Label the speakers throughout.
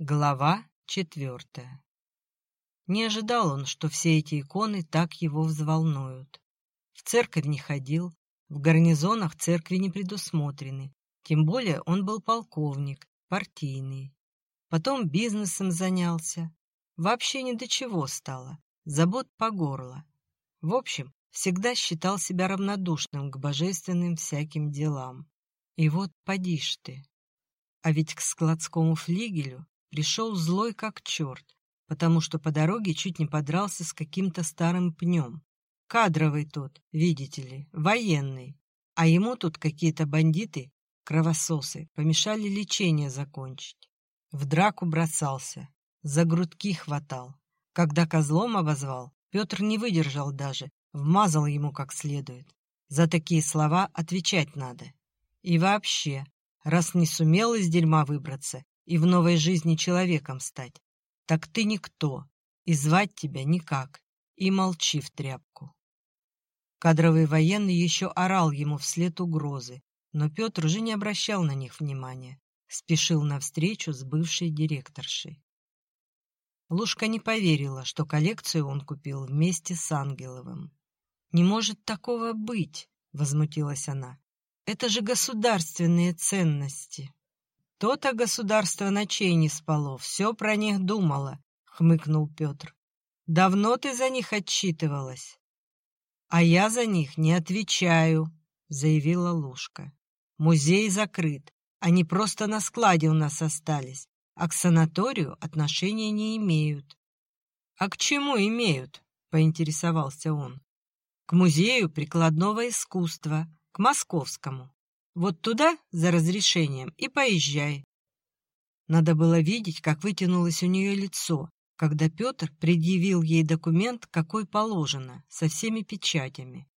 Speaker 1: Глава четвертая. Не ожидал он, что все эти иконы так его взволнуют. В церковь не ходил, в гарнизонах церкви не предусмотрены, тем более он был полковник, партийный. Потом бизнесом занялся. Вообще ни до чего стало, забот по горло. В общем, всегда считал себя равнодушным к божественным всяким делам. И вот поди ж ты. А ведь к складскому флигелю Пришел злой как черт, потому что по дороге чуть не подрался с каким-то старым пнем. Кадровый тот, видите ли, военный. А ему тут какие-то бандиты, кровососы, помешали лечение закончить. В драку бросался, за грудки хватал. Когда козлом обозвал, Петр не выдержал даже, вмазал ему как следует. За такие слова отвечать надо. И вообще, раз не сумел из дерьма выбраться, и в новой жизни человеком стать. Так ты никто, и звать тебя никак, и молчи в тряпку. Кадровый военный еще орал ему вслед угрозы, но Петр уже не обращал на них внимания, спешил навстречу с бывшей директоршей. Лушка не поверила, что коллекцию он купил вместе с Ангеловым. «Не может такого быть!» — возмутилась она. «Это же государственные ценности!» То-то государство ночей не спало, все про них думало, хмыкнул Петр. Давно ты за них отчитывалась? А я за них не отвечаю, заявила Лушка. Музей закрыт, они просто на складе у нас остались, а к санаторию отношения не имеют. А к чему имеют? поинтересовался он. К музею прикладного искусства, к московскому. Вот туда за разрешением и поезжай. Надо было видеть, как вытянулось у нее лицо, когда Петр предъявил ей документ, какой положено, со всеми печатями.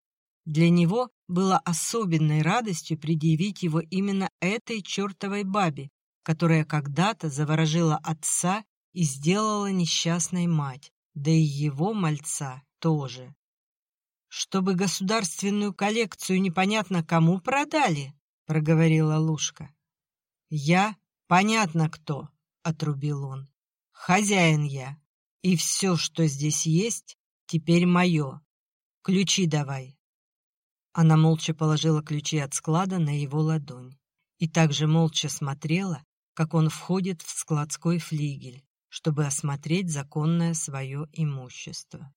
Speaker 1: Для него было особенной радостью предъявить его именно этой чертовой бабе, которая когда-то заворожила отца и сделала несчастной мать, да и его мальца тоже. Чтобы государственную коллекцию непонятно кому продали, проговорила Лушка. «Я понятно кто», — отрубил он. «Хозяин я, и все, что здесь есть, теперь мое. Ключи давай». Она молча положила ключи от склада на его ладонь и также молча смотрела, как он входит в складской флигель, чтобы осмотреть законное свое имущество.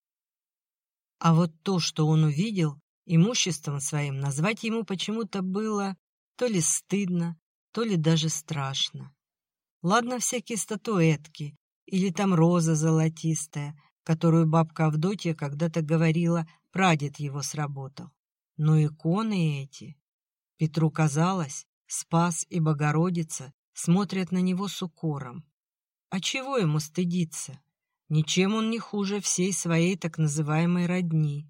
Speaker 1: А вот то, что он увидел, имуществом своим назвать ему почему-то было то ли стыдно, то ли даже страшно. Ладно всякие статуэтки, или там роза золотистая, которую бабка Авдотья когда-то говорила, прадед его сработал. Но иконы эти... Петру казалось, Спас и Богородица смотрят на него с укором. А чего ему стыдиться? Ничем он не хуже всей своей так называемой родни.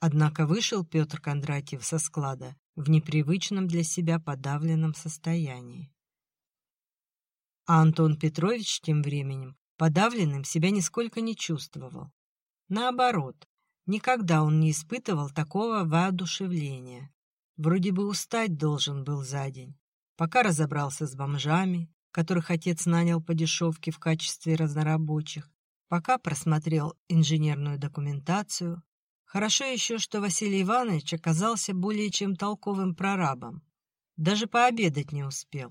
Speaker 1: Однако вышел Петр Кондратьев со склада в непривычном для себя подавленном состоянии. А Антон Петрович тем временем подавленным себя нисколько не чувствовал. Наоборот, никогда он не испытывал такого воодушевления. Вроде бы устать должен был за день, пока разобрался с бомжами, которых отец нанял по дешевке в качестве разнорабочих, пока просмотрел инженерную документацию, Хорошо еще, что Василий Иванович оказался более чем толковым прорабом. Даже пообедать не успел.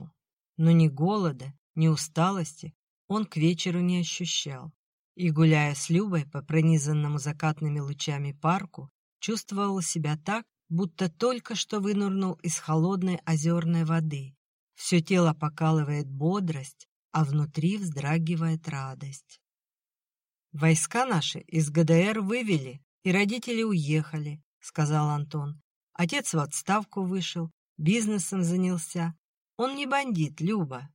Speaker 1: Но ни голода, ни усталости он к вечеру не ощущал. И, гуляя с Любой по пронизанному закатными лучами парку, чувствовал себя так, будто только что вынырнул из холодной озерной воды. Все тело покалывает бодрость, а внутри вздрагивает радость. Войска наши из ГДР вывели, и родители уехали», — сказал Антон. «Отец в отставку вышел, бизнесом занялся. Он не бандит, Люба».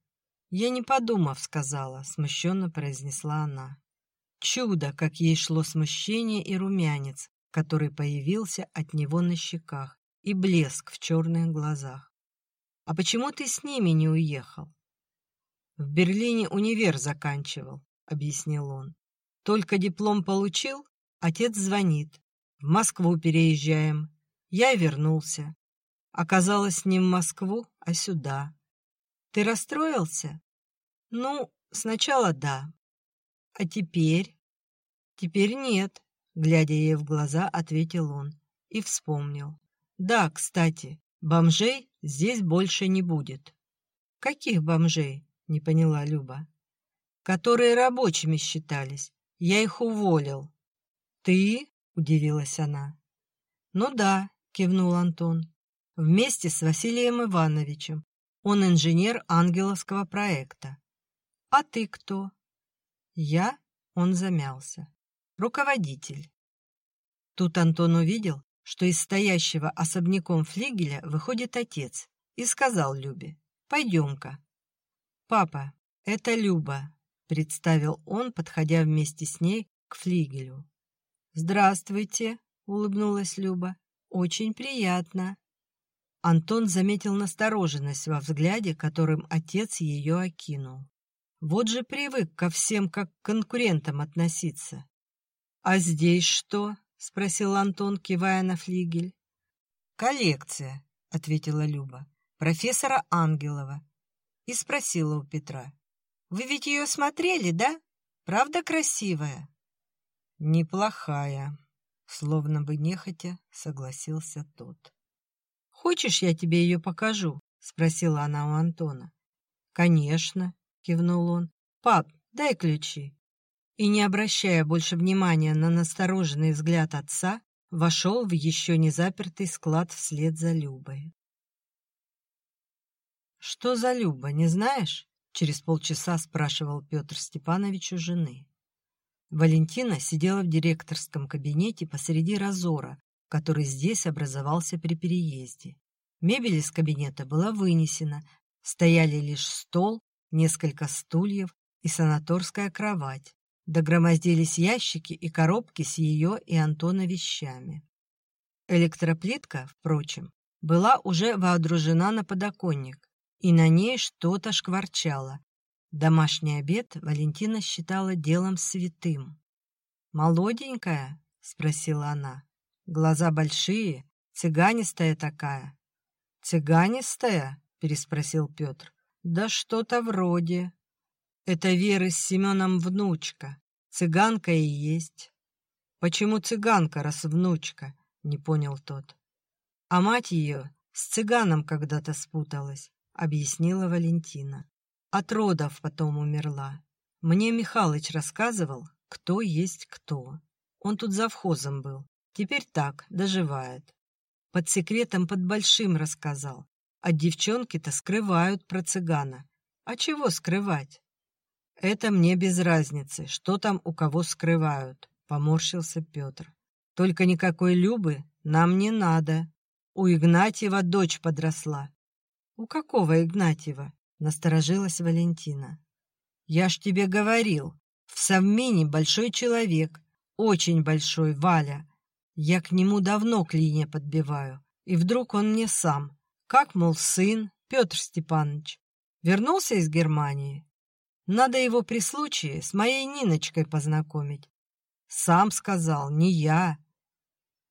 Speaker 1: «Я не подумав», — сказала, — смущенно произнесла она. Чудо, как ей шло смущение и румянец, который появился от него на щеках, и блеск в черных глазах. «А почему ты с ними не уехал?» «В Берлине универ заканчивал», — объяснил он. «Только диплом получил, Отец звонит. В Москву переезжаем. Я вернулся. Оказалось, не в Москву, а сюда. Ты расстроился? Ну, сначала да. А теперь? Теперь нет, глядя ей в глаза, ответил он и вспомнил. Да, кстати, бомжей здесь больше не будет. Каких бомжей? Не поняла Люба. Которые рабочими считались. Я их уволил. Ты? Удивилась она. Ну да, кивнул Антон. Вместе с Василием Ивановичем. Он инженер ангеловского проекта. А ты кто? Я? Он замялся. Руководитель. Тут Антон увидел, что из стоящего особняком флигеля выходит отец, и сказал Любе, «Пойдем-ка». «Папа, это Люба», — представил он, подходя вместе с ней к флигелю. «Здравствуйте», — улыбнулась Люба. «Очень приятно». Антон заметил настороженность во взгляде, которым отец ее окинул. Вот же привык ко всем как к конкурентам относиться. «А здесь что?» — спросил Антон, кивая на флигель. «Коллекция», — ответила Люба, — «профессора Ангелова». И спросила у Петра. «Вы ведь ее смотрели, да? Правда красивая?» «Неплохая», — словно бы нехотя согласился тот. «Хочешь, я тебе ее покажу?» — спросила она у Антона. «Конечно», — кивнул он. «Пап, дай ключи» и, не обращая больше внимания на настороженный взгляд отца, вошел в еще не запертый склад вслед за Любой. «Что за Люба, не знаешь?» — через полчаса спрашивал Петр Степанович у жены. Валентина сидела в директорском кабинете посреди разора, который здесь образовался при переезде. Мебель из кабинета была вынесена, стояли лишь стол, несколько стульев и санаторская кровать. Догромоздились ящики и коробки с ее и Антона вещами. Электроплитка, впрочем, была уже воодружена на подоконник, и на ней что-то шкварчало. Домашний обед Валентина считала делом святым. «Молоденькая?» — спросила она. «Глаза большие, цыганистая такая». «Цыганистая?» — переспросил Петр. «Да что-то вроде». Это Веры с Семеном внучка. Цыганка и есть. Почему цыганка, раз внучка? Не понял тот. А мать ее с цыганом когда-то спуталась, объяснила Валентина. От родов потом умерла. Мне Михалыч рассказывал, кто есть кто. Он тут завхозом был. Теперь так, доживает. Под секретом под большим рассказал. А девчонки-то скрывают про цыгана. А чего скрывать? «Это мне без разницы, что там у кого скрывают», — поморщился Петр. «Только никакой Любы нам не надо. У Игнатьева дочь подросла». «У какого Игнатьева?» — насторожилась Валентина. «Я ж тебе говорил, в Совмине большой человек, очень большой, Валя. Я к нему давно клинья подбиваю, и вдруг он мне сам. Как, мол, сын, Петр Степанович, вернулся из Германии, надо его при случае с моей Ниночкой познакомить. Сам сказал, не я.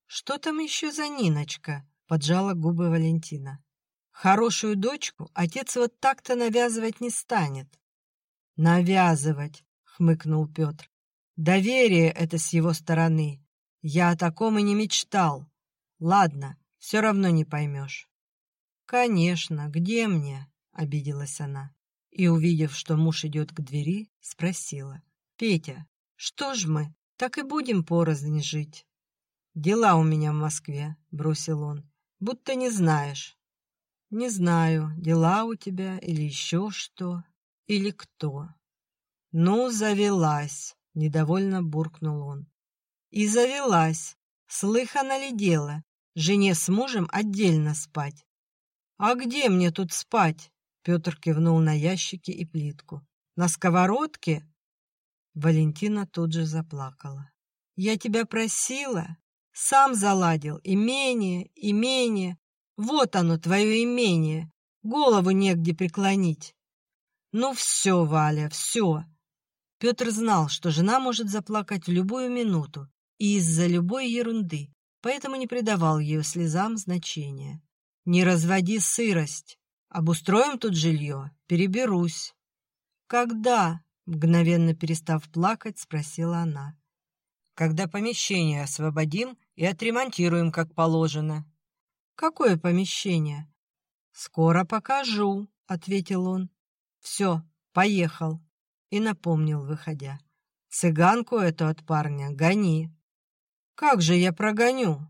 Speaker 1: Что там еще за Ниночка? Поджала губы Валентина. Хорошую дочку отец вот так-то навязывать не станет. Навязывать, хмыкнул Петр. Доверие это с его стороны. Я о таком и не мечтал. Ладно, все равно не поймешь. Конечно, где мне? Обиделась она и, увидев, что муж идет к двери, спросила. «Петя, что ж мы, так и будем порознь жить?» «Дела у меня в Москве», — бросил он, — «будто не знаешь». «Не знаю, дела у тебя или еще что, или кто». «Ну, завелась», — недовольно буркнул он. «И завелась. Слыхано ли дело? Жене с мужем отдельно спать». «А где мне тут спать?» Петр кивнул на ящики и плитку. «На сковородке?» Валентина тут же заплакала. «Я тебя просила, сам заладил, имение, имение. Вот оно, твое имение, голову негде преклонить». «Ну все, Валя, все». Петр знал, что жена может заплакать в любую минуту и из-за любой ерунды, поэтому не придавал ее слезам значения. «Не разводи сырость», Обустроим тут жилье, переберусь. Когда? Мгновенно перестав плакать, спросила она. «Когда помещение освободим и отремонтируем, как положено». «Какое помещение?» «Скоро покажу», — ответил он. «Все, поехал». И напомнил, выходя. «Цыганку эту от парня гони». «Как же я прогоню?»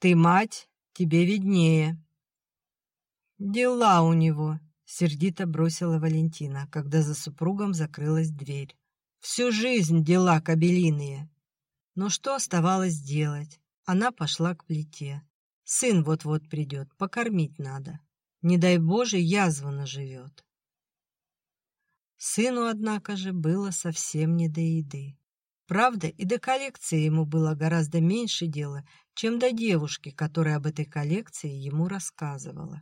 Speaker 1: «Ты мать, тебе виднее». «Дела у него», — сердито бросила Валентина, когда за супругом закрылась дверь. «Всю жизнь дела кабелиные». Но что оставалось делать? Она пошла к плите. Сын вот-вот придет, покормить надо. Не дай Боже, язва наживет. Сыну, однако же, было совсем не до еды. Правда, и до коллекции ему было гораздо меньше дела, чем до девушки, которая об этой коллекции ему рассказывала.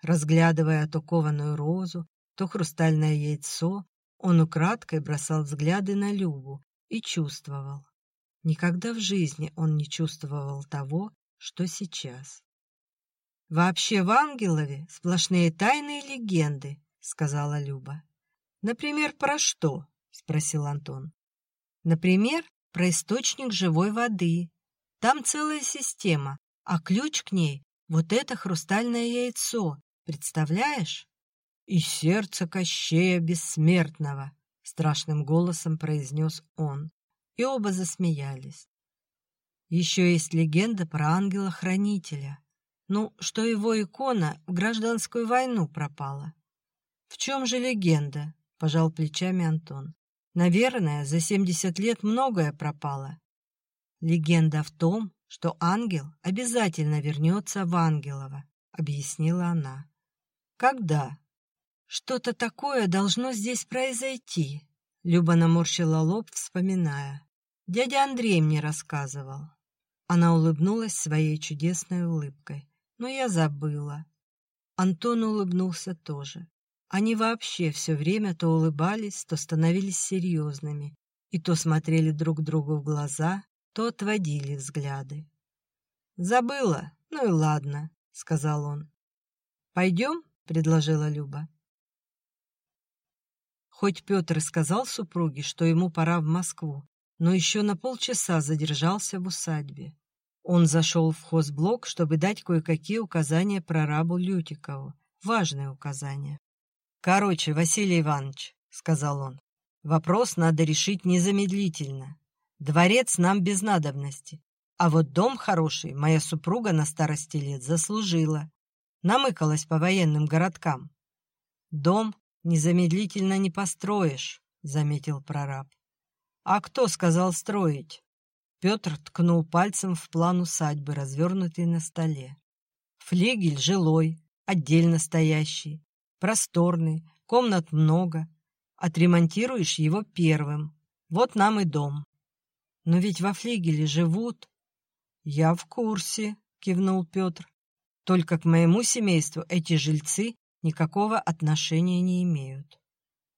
Speaker 1: Разглядывая то кованую розу, то хрустальное яйцо, он украдкой бросал взгляды на Любу и чувствовал. Никогда в жизни он не чувствовал того, что сейчас. «Вообще в Ангелове сплошные тайные легенды», — сказала Люба. «Например, про что?» — спросил Антон. «Например, про источник живой воды. Там целая система, а ключ к ней — вот это хрустальное яйцо, Представляешь? И сердце Кощея Бессмертного, страшным голосом произнес он. И оба засмеялись. Еще есть легенда про ангела-хранителя. Ну, что его икона в гражданскую войну пропала. В чем же легенда? Пожал плечами Антон. Наверное, за 70 лет многое пропало. Легенда в том, что ангел обязательно вернется в Ангелово, объяснила она. Когда? Что-то такое должно здесь произойти. Люба наморщила лоб, вспоминая. Дядя Андрей мне рассказывал. Она улыбнулась своей чудесной улыбкой. Но я забыла. Антон улыбнулся тоже. Они вообще все время то улыбались, то становились серьезными, и то смотрели друг другу в глаза, то отводили взгляды. «Забыла? Ну и ладно», — сказал он. «Пойдем?» — предложила Люба. Хоть Петр сказал супруге, что ему пора в Москву, но еще на полчаса задержался в усадьбе. Он зашел в хозблок, чтобы дать кое-какие указания прорабу Лютикову. Важные указания. «Короче, Василий Иванович», — сказал он, — «вопрос надо решить незамедлительно. Дворец нам без надобности, а вот дом хороший моя супруга на старости лет заслужила намыкалась по военным городкам. «Дом незамедлительно не построишь», — заметил прораб. «А кто сказал строить?» Петр ткнул пальцем в план усадьбы, развернутый на столе. «Флигель жилой, отдельно стоящий, просторный, комнат много. Отремонтируешь его первым. Вот нам и дом». «Но ведь во флигеле живут». «Я в курсе», — кивнул Петр. Только к моему семейству эти жильцы никакого отношения не имеют.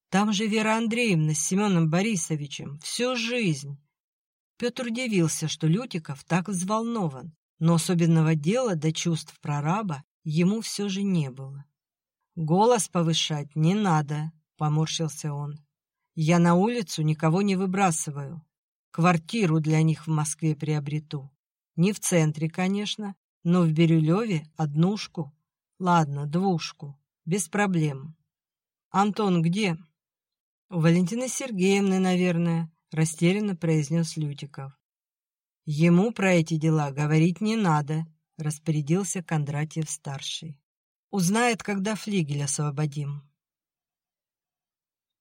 Speaker 1: Там же Вера Андреевна с Семеном Борисовичем всю жизнь. Петр удивился, что Лютиков так взволнован, но особенного дела до чувств прораба ему все же не было. «Голос повышать не надо», — поморщился он. «Я на улицу никого не выбрасываю. Квартиру для них в Москве приобрету. Не в центре, конечно, но в Бирюлеве однушку. Ладно, двушку. Без проблем. Антон где? У Валентины Сергеевны, наверное, растерянно произнес Лютиков. Ему про эти дела говорить не надо, распорядился Кондратьев-старший. Узнает, когда флигель освободим.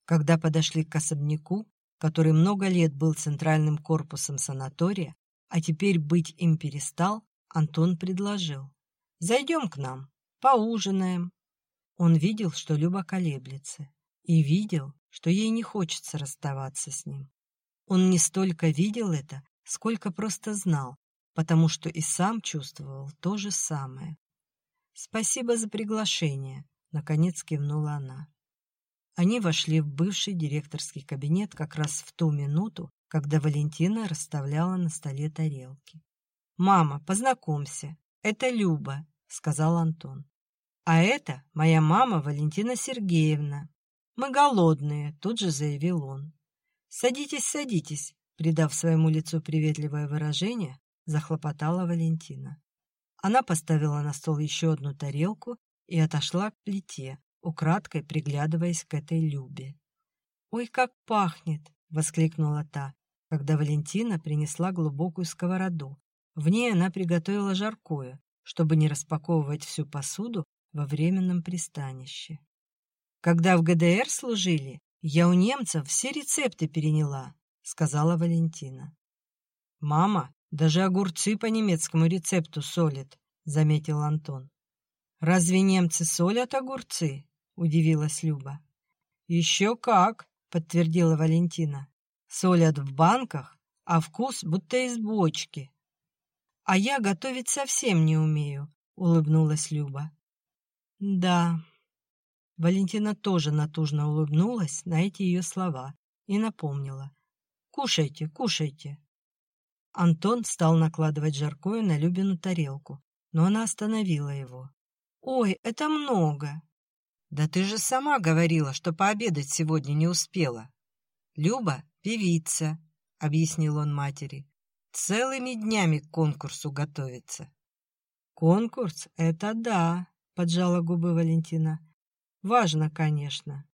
Speaker 1: Когда подошли к особняку, который много лет был центральным корпусом санатория, а теперь быть им перестал, Антон предложил. «Зайдем к нам, поужинаем». Он видел, что Люба колеблется, и видел, что ей не хочется расставаться с ним. Он не столько видел это, сколько просто знал, потому что и сам чувствовал то же самое. «Спасибо за приглашение», — наконец кивнула она. Они вошли в бывший директорский кабинет как раз в ту минуту, когда Валентина расставляла на столе тарелки. «Мама, познакомься, это Люба», — сказал Антон. «А это моя мама Валентина Сергеевна». Мы голодные», — тут же заявил он. «Садитесь, садитесь», — придав своему лицу приветливое выражение, захлопотала Валентина. Она поставила на стол еще одну тарелку и отошла к плите, украдкой приглядываясь к этой Любе. «Ой, как пахнет!» — воскликнула та, когда Валентина принесла глубокую сковороду. В ней она приготовила жаркое, чтобы не распаковывать всю посуду во временном пристанище. «Когда в ГДР служили, я у немцев все рецепты переняла», — сказала Валентина. «Мама даже огурцы по немецкому рецепту солят», — заметил Антон. «Разве немцы солят огурцы?» — удивилась Люба. «Еще как!» — подтвердила Валентина. «Солят в банках, а вкус будто из бочки». «А я готовить совсем не умею», — улыбнулась Люба. «Да». Валентина тоже натужно улыбнулась на эти ее слова и напомнила. «Кушайте, кушайте». Антон стал накладывать жаркое на Любину тарелку, но она остановила его. «Ой, это много!» «Да ты же сама говорила, что пообедать сегодня не успела!» «Люба — певица», — объяснил он матери. «Целыми днями к конкурсу готовится». «Конкурс — это да», — поджала губы Валентина. «Важно, конечно».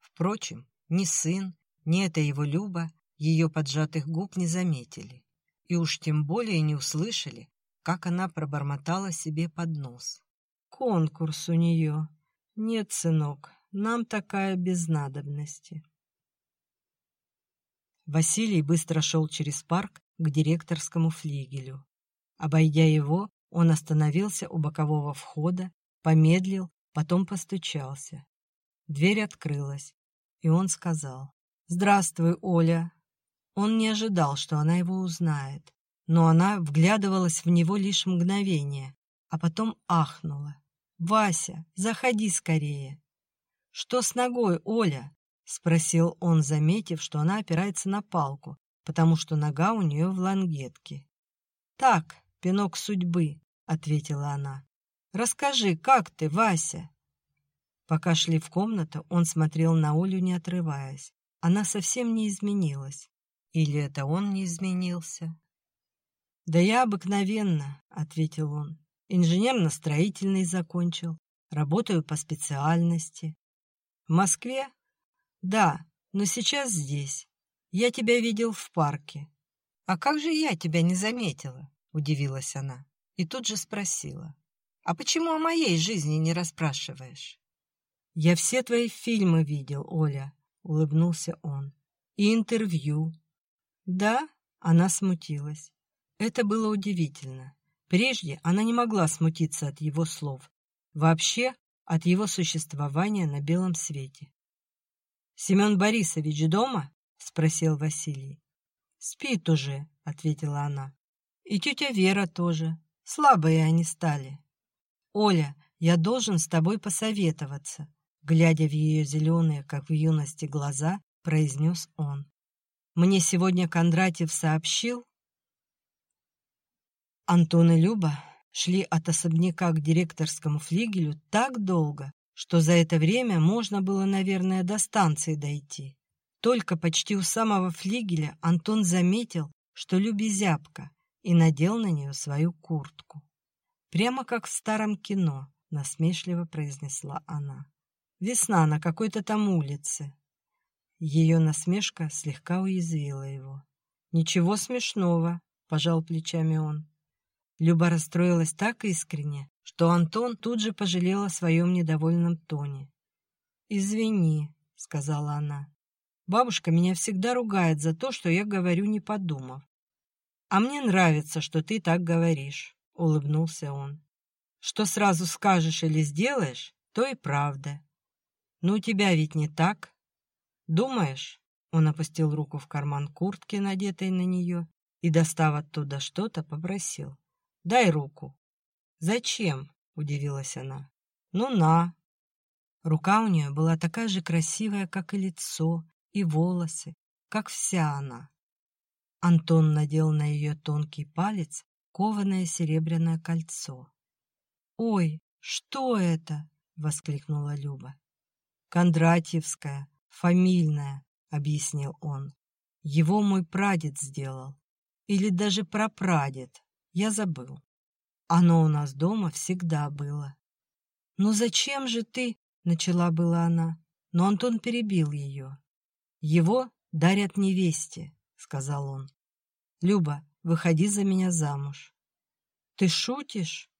Speaker 1: Впрочем, ни сын, ни эта его Люба ее поджатых губ не заметили и уж тем более не услышали, как она пробормотала себе под нос. «Конкурс у нее. Нет, сынок, нам такая без надобности». Василий быстро шел через парк к директорскому флигелю. Обойдя его, он остановился у бокового входа, помедлил, потом постучался. Дверь открылась, и он сказал «Здравствуй, Оля». Он не ожидал, что она его узнает, но она вглядывалась в него лишь мгновение, а потом ахнула. «Вася, заходи скорее!» «Что с ногой, Оля?» — спросил он, заметив, что она опирается на палку, потому что нога у нее в лангетке. «Так, пинок судьбы», — ответила она. «Расскажи, как ты, Вася?» Пока шли в комнату, он смотрел на Олю, не отрываясь. Она совсем не изменилась. Или это он не изменился? «Да я обыкновенно», — ответил он. «Инженерно-строительный закончил. Работаю по специальности». «В Москве?» «Да, но сейчас здесь. Я тебя видел в парке». «А как же я тебя не заметила?» — удивилась она. И тут же спросила. «А почему о моей жизни не расспрашиваешь?» «Я все твои фильмы видел, Оля», — улыбнулся он. «И интервью, «Да?» — она смутилась. Это было удивительно. Прежде она не могла смутиться от его слов. Вообще, от его существования на белом свете. «Семен Борисович дома?» — спросил Василий. «Спит уже», — ответила она. «И тетя Вера тоже. Слабые они стали». «Оля, я должен с тобой посоветоваться», — глядя в ее зеленые, как в юности, глаза, произнес он. Мне сегодня Кондратьев сообщил. Антон и Люба шли от особняка к директорскому флигелю так долго, что за это время можно было, наверное, до станции дойти. Только почти у самого флигеля Антон заметил, что Любе зябко, и надел на нее свою куртку. «Прямо как в старом кино», — насмешливо произнесла она. «Весна на какой-то там улице. Ее насмешка слегка уязвила его. «Ничего смешного», — пожал плечами он. Люба расстроилась так искренне, что Антон тут же пожалел о своем недовольном тоне. «Извини», — сказала она. «Бабушка меня всегда ругает за то, что я говорю, не подумав. А мне нравится, что ты так говоришь», — улыбнулся он. «Что сразу скажешь или сделаешь, то и правда. Но у тебя ведь не так?» «Думаешь?» Он опустил руку в карман куртки, надетой на нее, и, достав оттуда что-то, попросил. «Дай руку». «Зачем?» — удивилась она. «Ну, на». Рука у нее была такая же красивая, как и лицо, и волосы, как вся она. Антон надел на ее тонкий палец кованое серебряное кольцо. «Ой, что это?» — воскликнула Люба. «Кондратьевская», «Фамильное», — объяснил он. «Его мой прадед сделал. Или даже прапрадед. Я забыл. Оно у нас дома всегда было». «Ну зачем же ты?» — начала была она, но Антон перебил ее. «Его дарят невесте», — сказал он. «Люба, выходи за меня замуж». «Ты шутишь?»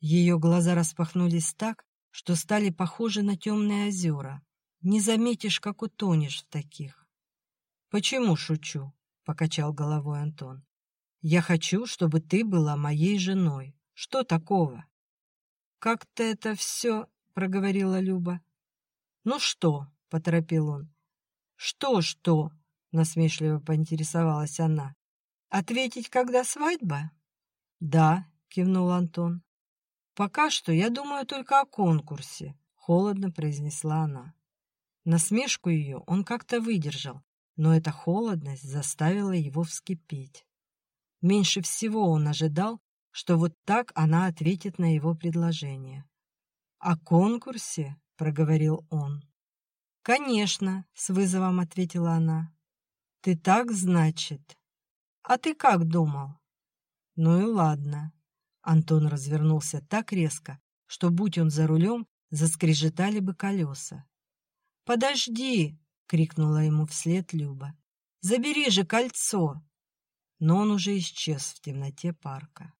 Speaker 1: Ее глаза распахнулись так, что стали похожи на темные озера. Не заметишь, как утонешь в таких. «Почему шучу?» — покачал головой Антон. «Я хочу, чтобы ты была моей женой. Что такого?» «Как-то это все...» — проговорила Люба. «Ну что?» — поторопил он. «Что-что?» — насмешливо поинтересовалась она. «Ответить, когда свадьба?» «Да», — кивнул Антон. «Пока что я думаю только о конкурсе», — холодно произнесла она. Насмешку ее он как-то выдержал, но эта холодность заставила его вскипеть. Меньше всего он ожидал, что вот так она ответит на его предложение. «О конкурсе?» — проговорил он. «Конечно», — с вызовом ответила она. «Ты так, значит? А ты как думал?» «Ну и ладно». Антон развернулся так резко, что, будь он за рулем, заскрежетали бы колеса. «Подожди!» — крикнула ему вслед Люба. «Забери же кольцо!» Но он уже исчез в темноте парка.